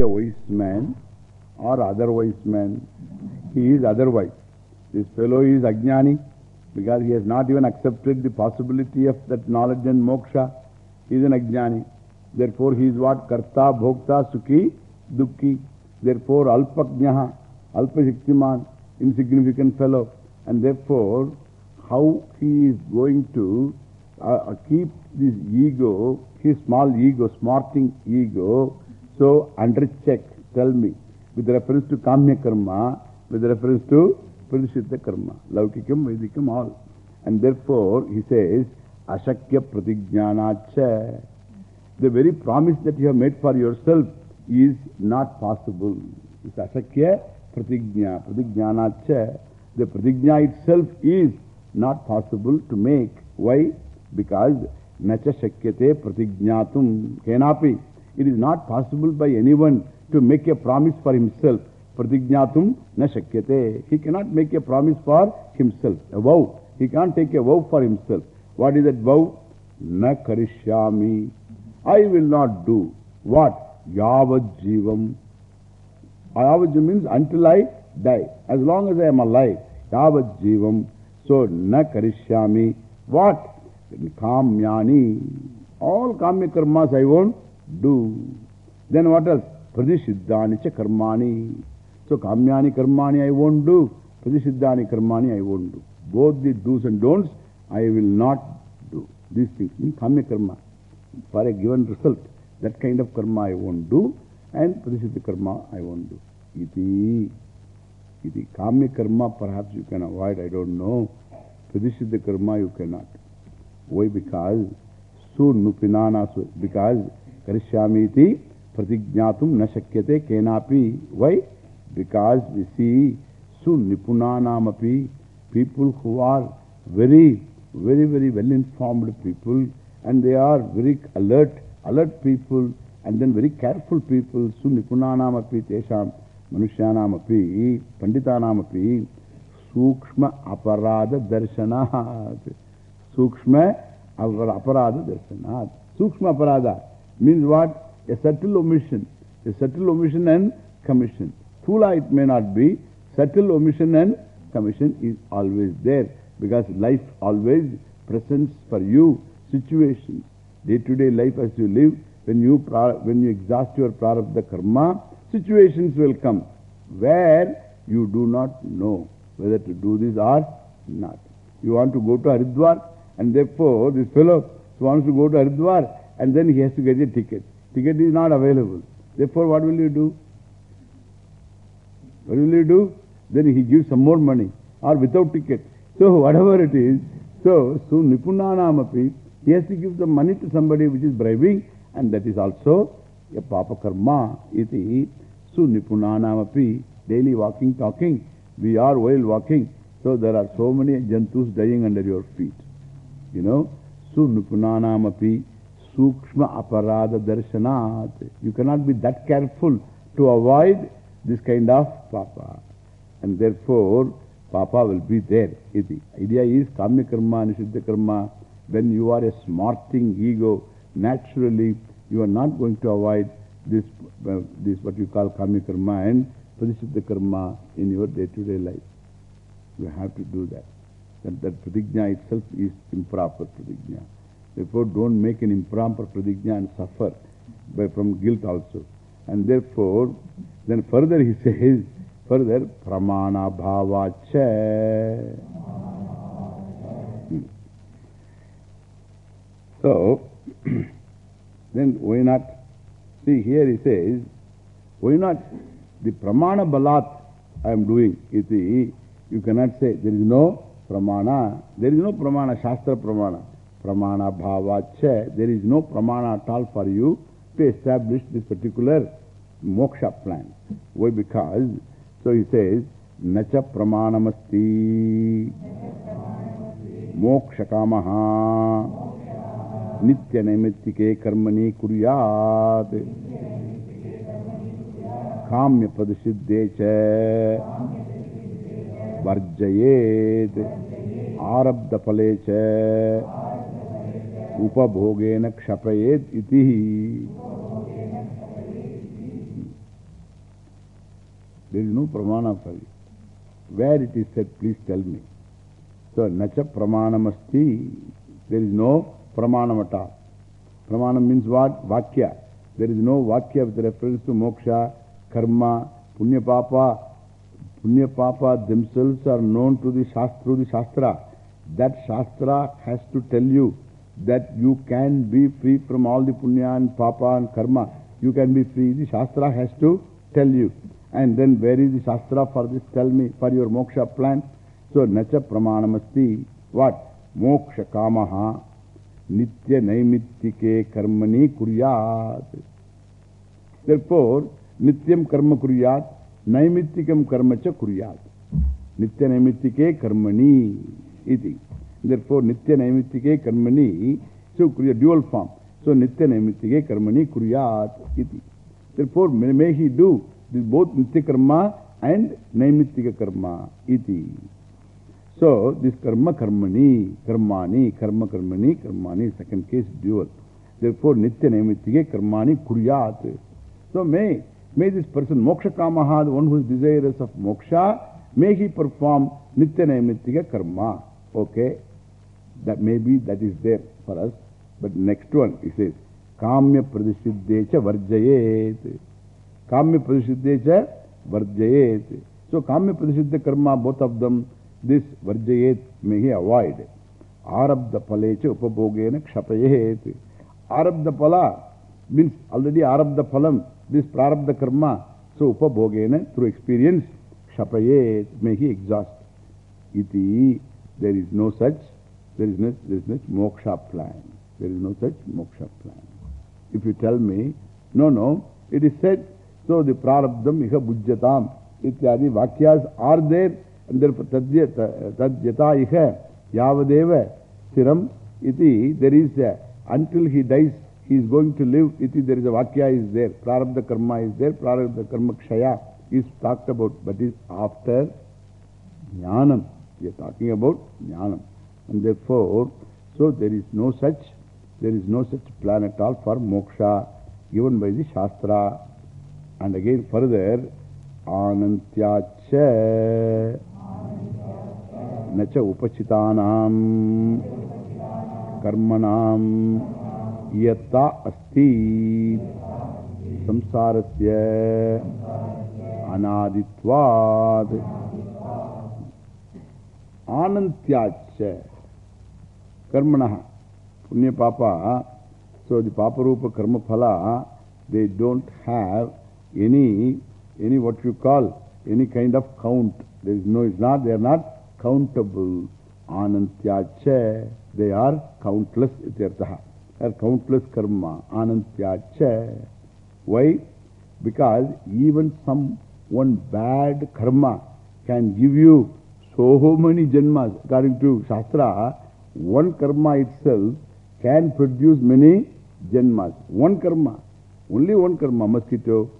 a wise man or otherwise man. He is otherwise. This fellow is Ajnani because he has not even accepted the possibility of that knowledge and moksha. He is an Ajnani. Therefore, he is what? Karta, Bhokta, Sukhi, Dukhi. Therefore, Alpajnaha, Alpashiktiman, insignificant fellow. And therefore, how he is going to uh, keep this ego, his small ego, smarting ego, so under check, tell me, with reference to Kamya Karma, with reference to Pradishitta Karma, Laukikam, Vedikam, all. And therefore, he says, Ashakya Pratignyanacha. The very promise that you have made for yourself is not possible. It's Ashakya Pratignya, Pratignanacha. The Pratignya itself is not possible to make. Why? Because Nacha Shakyate Pratignatum Kenapi. It is not possible by anyone to make a promise for himself. Pratignatum na shakyate. He cannot make a promise for himself. A vow. He can't take a vow for himself. What is that vow? Na karishyami. I will not do. What? Yavad jivam. Means until I die. As long as I am alive. Yavad jivam. So, na karishyami. What? Kamyani. All kamya karmas I won't do. Then what else? Pradishiddhani cha karmani. So kamyani karmani I won't do. Pradishiddhani karmani I won't do. Both the do's and don'ts I will not do. These things mean kamya karma. For a given result, that kind of karma I won't do. And pradishiddha karma I won't do. Iti. Iti. Kamya karma perhaps you can avoid, I don't know. Pradishiddha karma you cannot. Why? Because nupinana, because karishyamiti pratignatum na shakyate kenapi. Why? Because we see su nipunanamapi, people who are very, very, very well informed people and they are very alert, alert people and then very careful people. Su nipunanamapi tesham manushyanamapi, panditanamapi, sukshma aparada darshanat. Sukshma aparada darshanat. Sukshma aparada means what? A subtle omission. A subtle omission and commission. Thula it may not be. Subtle omission and commission is always there. Because life always presents for you situations. Day to day life as you live, when you, when you exhaust your prarabdha karma, situations will come where you do not know whether to do this or not. You want to go to Haridwar and therefore this fellow wants to go to Haridwar and then he has to get a ticket. Ticket is not available. Therefore, what will you do? What will you do? Then he gives some more money or without ticket. So, whatever it is, so, so Nipunanamapi, he has to give the money to somebody which is bribing and that is also a papa karma. Iti su Nipunanamapi, daily walking, talking. We are while walking. So, there are so many jantus dying under your feet. You know, su Nipunanamapi. Sukshma aparada darshanat. You cannot be that careful to avoid this kind of papa. And therefore, papa will be there. The idea is kamya karma, nishiddha karma. When you are a smarting ego, naturally you are not going to avoid this, uh, this what you call kamya karma and pradishiddha karma in your day to day life. You have to do that. That, that itself is improper pratigna. Therefore, don't make an improper pradigna and suffer by, from guilt also. And therefore, then further he says, further, pramana bhavacha. Hmm. So, then why not? See, here he says, why not the pramana balat I am doing? Iti, you cannot say there is no pramana. There is no pramana, shastra pramana. Pramana bhavacha. There is no pramana at all for you to establish this particular moksha plan. Why? Because, so he says, Nacha pramanamasti moksha kamaha nitya naimitike karmani kuryat kamya padasiddhe varjayet arabdha pale Themselves are known to the shastra, through the shastra. That shastra has to tell you that you can be free from all the punya and papa and karma. You can be free. The shastra has to tell you. And then where is the shastra for this? Tell me, for your moksha plan. So, nacha pramanamasti. What? Moksha kamaha nitya naimitike karmani kuryat. Therefore, nityam karma kuryat, naimittikam karma cha kuryat. Nitya naimitike karmani iti. Therefore, nitya naimitike karmani, so kurya dual form. So, nitya naimitike karmani kuryat iti. Therefore, may, may he do this both nitya karma and naimittika karma iti. So, this karma karmani, karmani, karma karmani, karmani, second case dual. Therefore, nitya naimitike karmani kuryat. So, may, may this person, moksha kamaha, the one who is desirous of moksha, may he perform nitya naimittika karma. Okay. That maybe that is there for us. But next one, he says, kamya pradishiddhecha varjayet. Kamya pradishiddhecha varjayet. So, kamya pradishiddha karma, both of them, this varjayet may he avoid. Arabdha palecha upabhogena kshapayet. Arabdha pala means already arabdha phalam, this prarabdha karma. So, upabhogena, through experience, kshapayet, may he exhaust. Iti, there is no such, there is no, there is no moksha plan. There is no such moksha plan. If you tell me, no, no, it is said, so the prarabdham iha bujjatam, ityadi vakyas are there, and therefore tadyata iha yavadeva stiram iti, there is a, until he dies, he is going to live, iti, there is a vakya is there, prarabdha karma is there, prarabdha karma kshaya is talked about, but is after jnanam. We are talking about jnanam. And therefore, so there is no such, there is no such plan at all for moksha given by the Shastra. And again further, Anantyacha Nacha Upachitanam Karmanam Yatta Asti Samsarasya Anaditvad Anantyacha Karmanaha Punya Papa So the Papa Rupa Karma Phala they don't have any, any what you call, any kind of count. There is no, it's not, they are not countable. Anantyacha, they are countless ityartaha. They are countless karma. Anantyacha. Why? Because even some one bad karma can give you so many janmas. According to Shastra, one karma itself can produce many janmas. One karma. Only one karma, mosquito,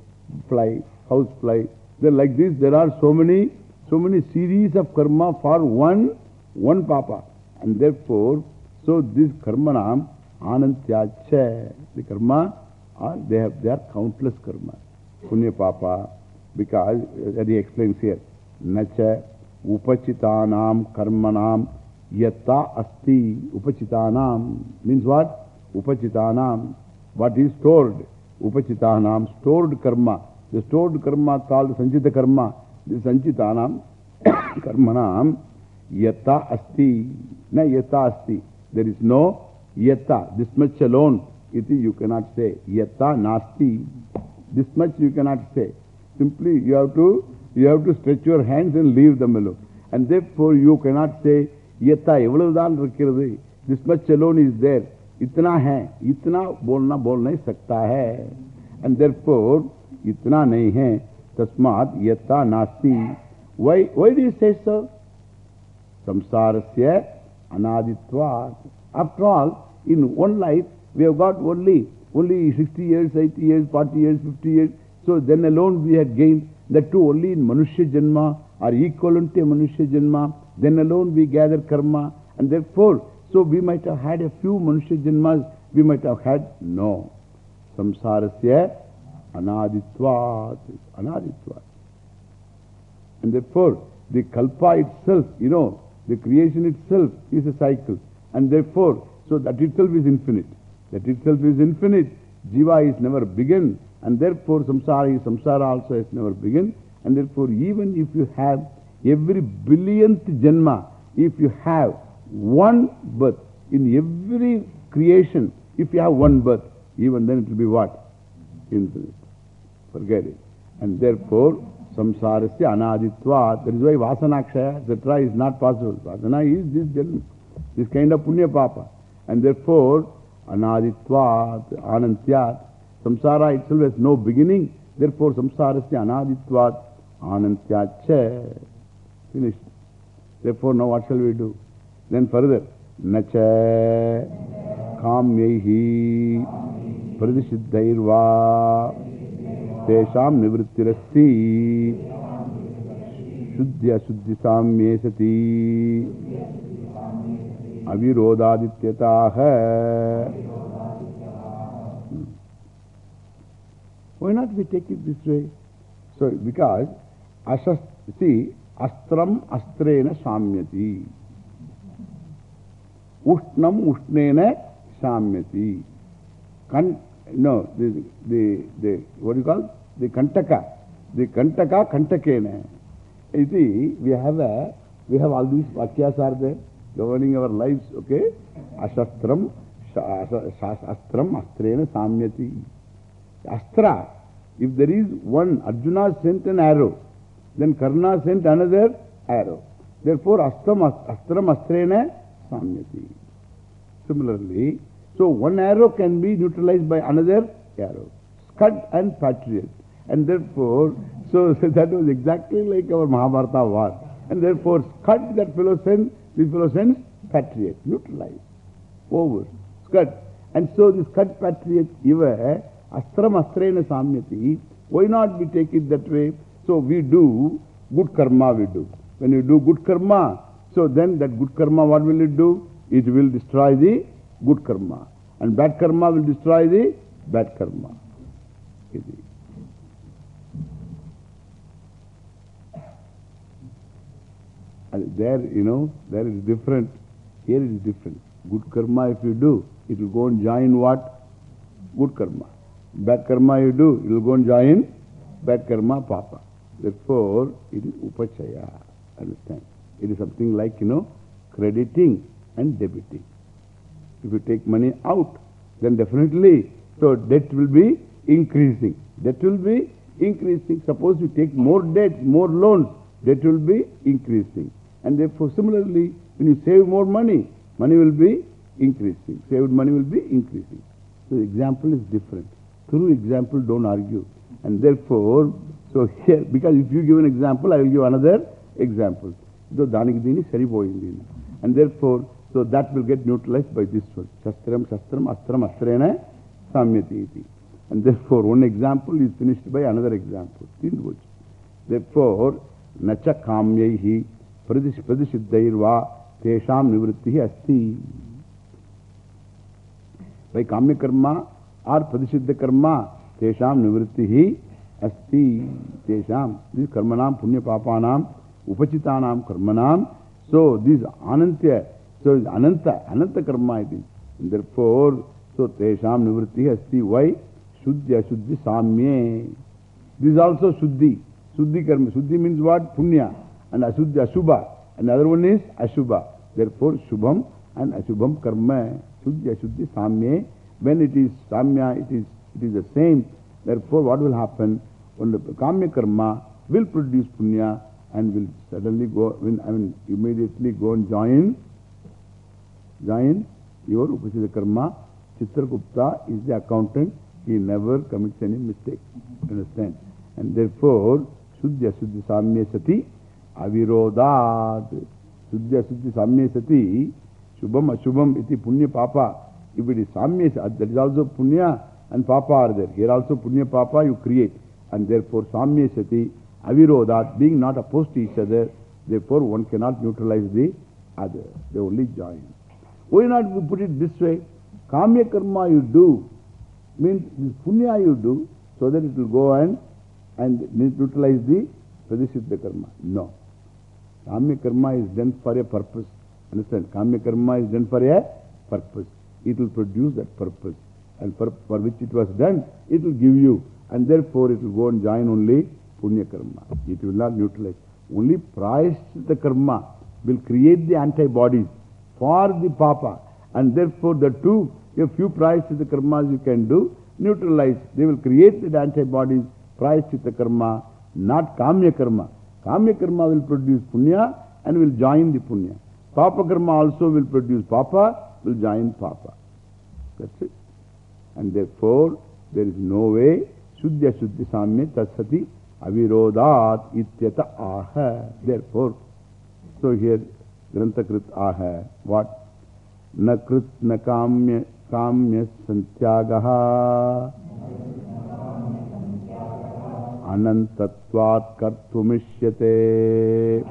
fly, house fly. Then like this, there are so many, so many series of karma for one, one papa. And therefore, so this karma nam, anantyacha, the karma, are, they, have, they are countless karma. Punya papa, because, uh, he explains here, nacha upachitanam karmanam yatta asti upachitanam means what? Upachitanam, what is stored. Upachitanam, stored karma. The stored karma called Sanchita karma. The Sanchitanam karmanam yatta asti. Na yatta asti. There is no yatta. This much alone. Iti you cannot say. Yatta nasti. This much you cannot say. Simply you have to, you have to stretch your hands and leave them alone. And therefore you cannot say ये ता ये वो दान रख के रहते जिस पर चलो नहीं देर इतना है इतना बोलना बोल नहीं सकता है एंड देर फोर इतना नहीं है तस्मात ये ता नास्ती वही वही डी से सो संसार से अनादित्व after all in one life we have got only only sixty years eighty years forty years fifty years so then alone we had gain that too only in मनुष्य जन्म आर इक्वल टू मनुष्य जन्म then alone we gather karma and therefore So we might have had a few Manushya Janmas, we might have had no. Samsarasya anaditvat. Anaditvat. And therefore, the kalpa itself, you know, the creation itself is a cycle. And therefore, so that itself is infinite. That itself is infinite. Jiva is never begun. And therefore, samsara is samsara also has never begun. And therefore, even if you have every billionth janma, if you have one birth in every creation, if you have one birth, even then it will be what? Infinite. Forget it. And therefore, samsarasya anaditva. That is why vasanakshaya, etc. is not possible. Vasana is this janma, this kind of punya papa. And therefore, anaditva, anantyat. Samsara itself has no beginning. Therefore, samsarasya anaditva, anantyacha. Finished. Therefore, now what shall we do? Then further, nacha kamyehi pradishiddhairva tesham nivrittirasti shuddhya shuddhi samye avirodadityataha. Why not we take it this way? So, because asas, see, astram astrena samyati. Ushnam ushnena samyati. Kan, no, the, the, the, what do you call? The kantaka. The kantaka kantakena. You see, we have a, we have all these vakyas are there governing our lives, okay? Ashastram, astram, astrena samyati. Astra, if there is one, Arjuna sent an arrow, then Karna sent another arrow. Therefore, astram, astram, astrena samyati. Similarly, so one arrow can be neutralized by another arrow. Scud and patriot. And therefore, so, so that was exactly like our Mahabharata war. And therefore, Scud that fellow sent, this fellow sends patriot, neutralized. Over. Scud. And so this Scud patriot, Iva, Astram astrena samyati. Why not we take it that way? So we do good karma, we do. When you do good karma, so then that good karma, what will it do? It will destroy the good karma. And bad karma will destroy the bad karma. And there, you know, there is different. Here it is different. Good karma, if you do, it will go and join what? Good karma. Bad karma you do, it will go and join bad karma, papa. Therefore, it is upachaya. Understand? It is something like, you know, crediting and debiting. If you take money out, then definitely, so debt will be increasing. Debt will be increasing. Suppose you take more debt, more loans, debt will be increasing. And therefore, similarly, when you save more money, money will be increasing. Saved money will be increasing. So example is different. Through example, don't argue. And therefore, so here, because if you give an example, I will give another example. So danik dini saripoyindi. And therefore, so that will get neutralized by this one. Shastram, shastram, astram, astrena, samyati iti. And therefore, one example is finished by another example. Therefore, nacha kamyaihi pradishiddhairva tesham nivrittihi asti. By kamya karma or pradishiddha karma, tesham nivrittihi karma it is. And therefore, so tesham nivrittihi asti. Why? Shuddhi, ashuddhi, samye. This is also shuddhi. Shuddhi karma. Shuddhi means what? Punya. And ashuddhi, ashubha. And the other one is ashubha. Therefore, shubham and ashubham karma. Shuddhi, ashuddhi, samye. When it is samya, it is, it is the same. Therefore, what will happen? When the kamya karma will produce punya and will suddenly go, when, I mean, immediately go and join, join your upachita karma. Chitragupta is the accountant. He never commits any mistake. Understand? And therefore, Shuddhya Shuddhi Samya Sati Avirodhat. Shuddhya Shuddhi Samya Sati Shubham Ashubham iti Punya Papa. If it is Samya, that is also Punya and Papa are there. Here also Punya Papa you create. And therefore Samya Sati Avirodhat being not opposed to each other. Therefore one cannot neutralize the other. They only join. Why not we put it this way? Kamya karma you do means this punya you do so that it will go and, and neutralize the Pradisiddha karma. No. Kamya karma is done for a purpose. Understand? Kamya karma is done for a purpose. It will produce that purpose. And for, for which it was done, it will give you. And therefore it will go and join only punya karma. It will not neutralize. Only prayaschitta karma will create the antibodies for the papa. And therefore the two, a few prayaschitta karmas you can do, neutralize. They will create the antibodies, prayaschitta karma, not kamya karma. Kamya karma will produce punya and will join the punya. Papa karma also will produce papa, will join papa. That's it. And therefore, there is no way Shuddha Shuddhi Samya Tatsati Avirodat Ityata Aha. Therefore, so here Granthakrit Aha. What? Na Krit Na Kamya Santyagaha Anantatvat Kartumishyate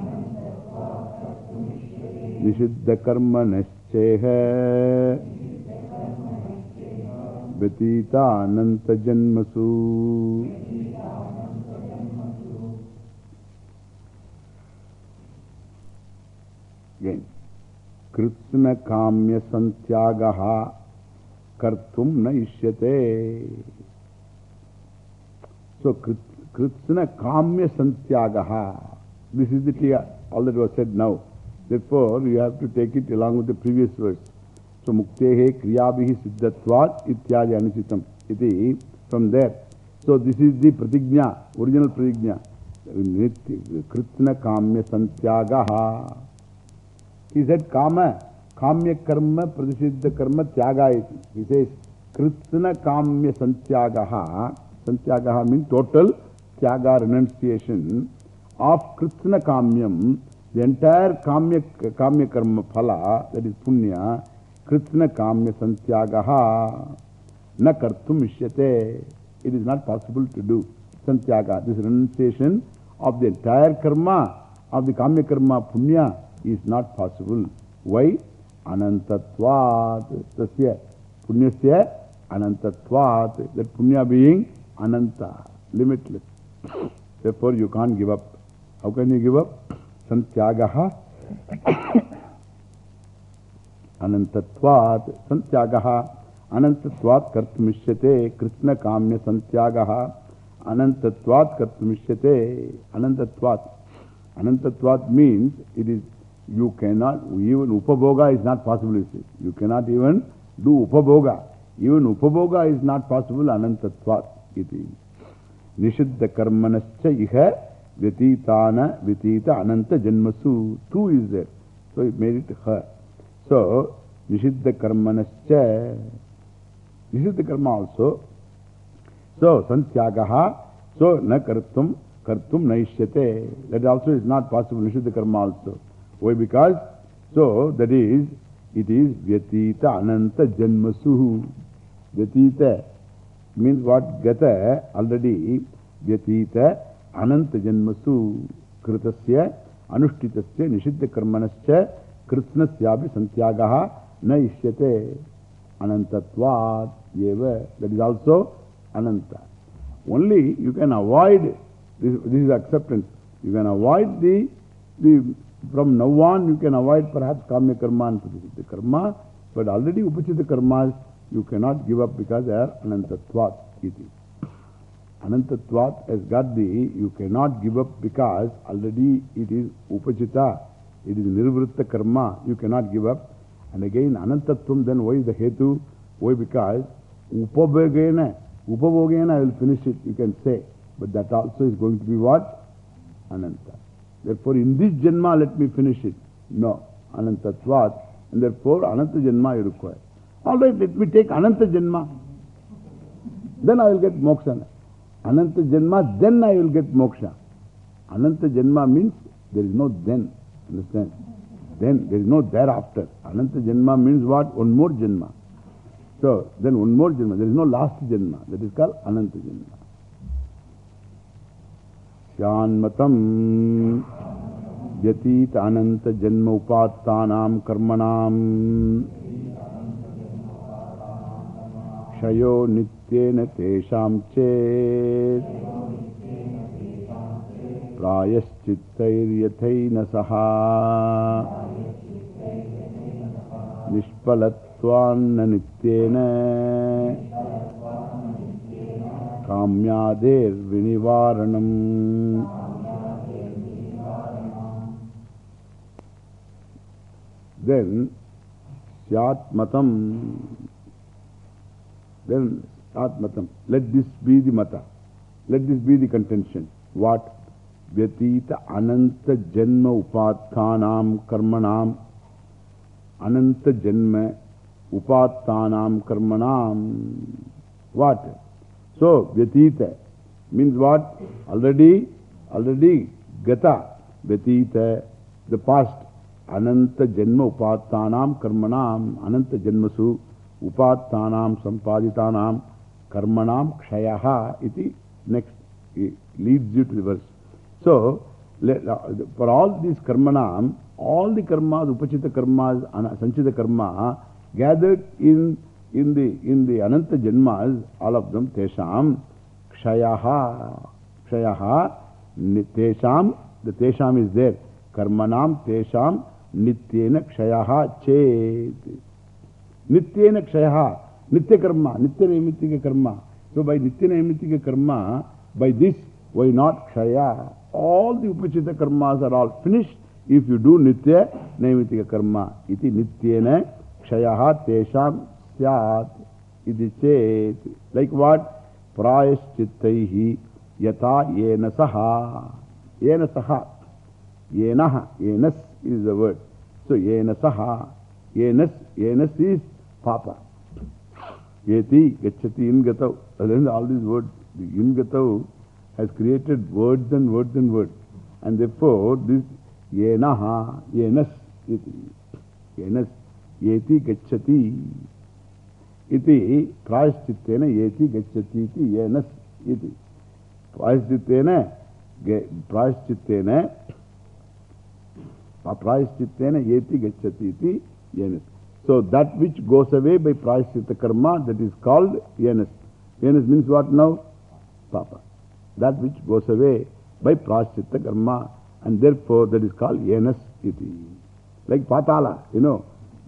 Nishiddha Karma Nascheha Kamya Santyagaha Kartum Na Ishyate. So, Kritsna Kamya Santyagaha. This is the all that was said now. Therefore, you have to take it along with the previous verse. So, Muktehe Kriyabihi Siddhatvat Ityadi Anuchitam. Iti, from there. So, this is the Pratignya, original Pratignya. Kritsna Kamya Santyagaha. He said Kama, Kamya Karma, Pradisiddha Karma, Tyaga iti. He says Kritsna Kamya Santyagaha. Santyagaha means total Tyaga renunciation of Kritsna Kamyam. The entire Kamya, Kamya Karma Phala, that is Punya, Kritsna Kamya Santyagaha. Na Kartum Ishyate. It is not possible to do Santyaga. This renunciation of the entire karma of the Kamya Karma Punya is not possible. Why? Anantatvat. Tasya. Punyasya Anantatvat. That Punya being Ananta. Limitless. Therefore you can't give up. How can you give up? Santyagaha. Anantatvat. Santyagaha. Anantatvat kartumishyate. Krishna Kamya Santyagaha. Anantatvat kartumishyate. Anantatvat. Anantatvat means it is, you cannot, even Upaboga is not possible, you cannot even do Upaboga. Even Upaboga is not possible, Anantatvat. Iti. Nishiddha karmanascha iha vyatitana vyatita ananta janmasu. Two is there. So it made it her. So, Nishiddha karmanascha. Nishiddha karma also. So, santyagaha. So, na kartum. Kartum naishyate. That also is not possible. Nishiddha karma also. Why? Because, so that is, it is Vyatita Ananta Janmasu. Vyatita means what? Gata already Vyatita Ananta Janmasu. Kritasya Anushtitasya Nishiddha Karmanascha Yeva. That is also Ananta. Only you can avoid This, this is acceptance. You can avoid the, the, from now on, you can avoid perhaps Kamya Karma and Pradisiddha Karma, but already Upachita Karmas you cannot give up because they are Anantatvat. Iti. Anantatvat has got the, you cannot give up because already it is Upachita, it is Nirvritta Karma, you cannot give up. And again, Anantatvam, then why is the Hetu? Why? Because Upabhagena, Upabhogena, I will finish it, you can say. But that also is going to be what? Ananta. Therefore, in this Janma, let me finish it. No. Anantatvat. And therefore, Ananta Janma you require. All right, let me take Ananta Janma. Then I will get moksha. Ananta Janma, then I will get moksha. Ananta Janma means there is no then. Understand? Then there is no thereafter. Ananta Janma means what? One more Janma. So, then one more Janma. There is no last Janma. That is called Ananta Janma. Syanmatam Yatit Ananta Janma Upattanam Karmanam Shayo Nityena Tesham Chet प्रायश्चित्तैर्यथैनसहा निष्फलत्वान्न नित्येन काम्यादेर्विनिवारणम्। Then स्यात्मतम्। Then आत्मतम् be the मत let this be the contention what व्यतीत अनंत जन्म उपात्थानाम कर्मणाम। अनंत जन्म उपात्थानाम कर्मणाम। वाट सो व्यतीत मीन्स वाट ऑलरेडी ऑलरेडी गता व्यतीत द पास्ट अनंत जन्म उपात्थानाम कर्मणाम। अनंत जन्मसु उपात्थानाम संपादितानाम कर्मणाम क्षय इति next leads you to the So, for all these Karmanam, all the Karmas, Upachita Karmas, Sanchita Karma gathered in, in, the, in the Ananta Janmas, all of them, Tesham Kshayaha Kshayaha Tesham, the Tesham is there. Karmanam Tesham Nityena Kshayaha Chet. Nityena Kshayaha. Nitya Karma. Nitya Naimitika Karma. So by Nitya Naimitika Karma, by this, why not Kshaya? All the Upachita Karmas are all finished if you do Nitya Naimitika Karma. Iti Nityena Kshayaha Tesham Syat. Iti Chet. Like what? Prayaschittaihi Yata Yena Saha. Yena Saha. Yenaha. Yenas is the word. So, yenasaha, yenas, yenas is papa. Yeti, gachati, ingatau. Then all these words, ingatau has created words and words and words. And therefore, this yenaha, yenas, iti, yenas, yeti, gachati. Iti, prayaschittena, yeti, gachati, iti, yenas, iti. Prayaschittena, prayaschittena, Prayaschittena yeti gacchati iti yenas. So that which goes away by prayaschitta karma, that is called yenas. Yenas means what now? Papa. That which goes away by prayaschitta karma, and therefore that is called yenas iti. Like patala, you know.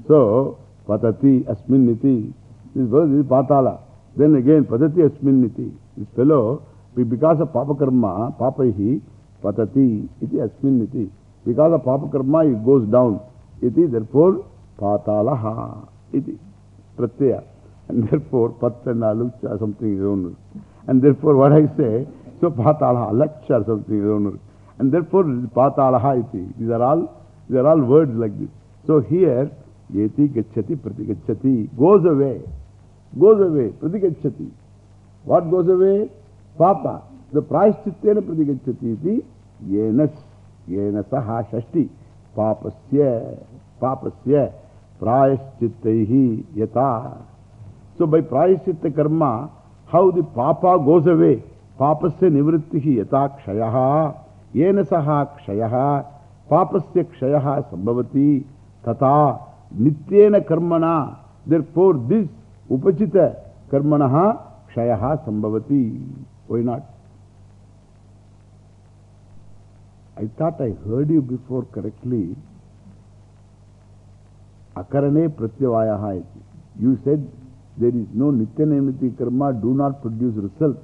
So, patati asmin iti. This verse is patala. Then again, patati asmin iti. This fellow, because of papa karma, papahi, patati iti asmin iti. Because of Papa Karma, it goes down. Iti, therefore, Patalaha. Iti, Pratyaya. And therefore, Pat and something is own. And therefore, what I say, so Patalaha, Alacha something is own. And therefore, Patalaha iti. These are all, these are all words like this. So here, Yeti Gachati Pratigachati goes away. Goes away. Pratigachati. What goes away? Papa. The price chittena Pratigachati iti. Yenas. Yena saha shashti papasya papasya prayaschittaihi yata. So by prayaschitta karma, how the papa goes away, पापस्य निवृत्ति ही यथा क्षय, येन सह क्षय, पापस्य क्षय संभवती तथा नित्येन कर्मणा देर फोर दिस उपचित कर्मण क्षय संभवती वही not I thought I heard you before correctly अकरणे प्रत्यवाय you said there is no नित्य कर्म do not produce result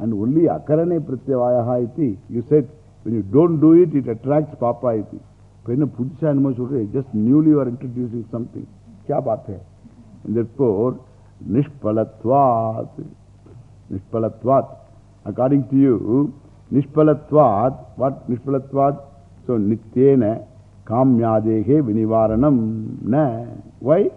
And only akarane pratyavayaha iti. You said when you don't do it, it attracts papa iti. Just newly you are introducing something. Kya baat hai? And therefore, nishpalatvat. Nishpalatvat. According to you, Nishpalatvat, what Nishpalatvat? So, Nityena Kamyadehe Vinivaranam. Na. Why?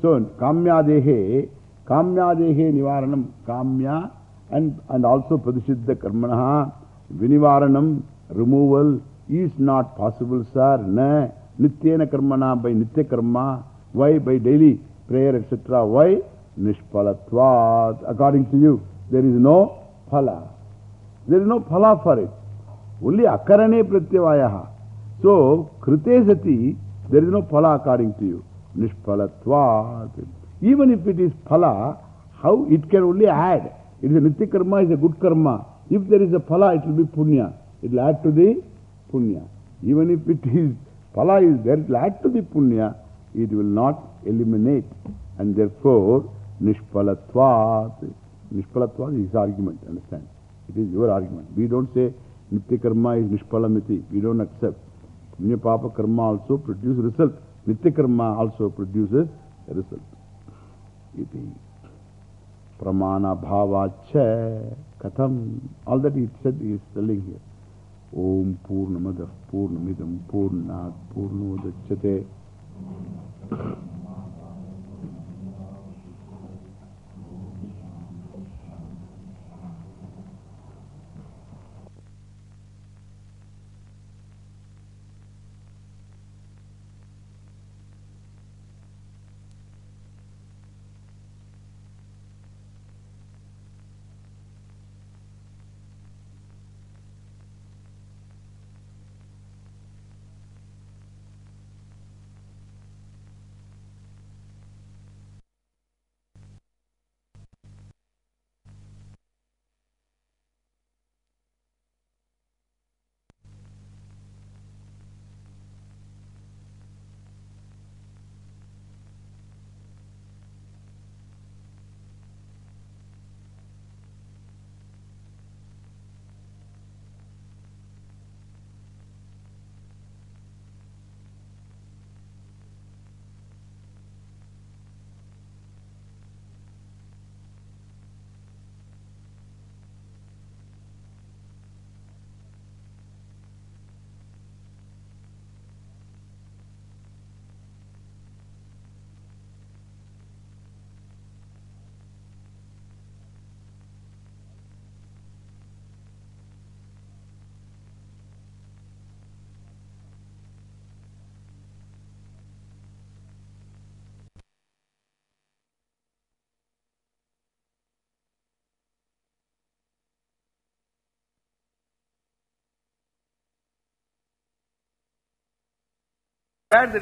So, Kamyadehe, Kamyadehe Nivaranam, Kamya and, and also Pradishiddha Karmanaha, Vinivaranam, removal is not possible, sir. Na. Nityena Karmana by Nitya Karma. Why? By daily prayer, etc. Why? Nishpalatvat. According to you, there is no phala. There is no phala for it. Only akarane pratyavayaha. So, krite sati, there is no phala according to you. Nishpalatvat. Even if it is phala, how it can only add. It is a karma, is a good karma. If there is a phala, it will be punya. it will add to the punya. Even if it is, phala is there, it will add to the punya, it will not eliminate. And therefore, nishpalatvat, nishpalatvat is his argument, understand? It is your argument. We don't say nitya karma is nishpalamiti. We don't accept. Punya papa karma also produces result. Nitya karma also produces result. Iti. Telling here. Om Purnamada Purnamidam Purnat Purnodachate. Where the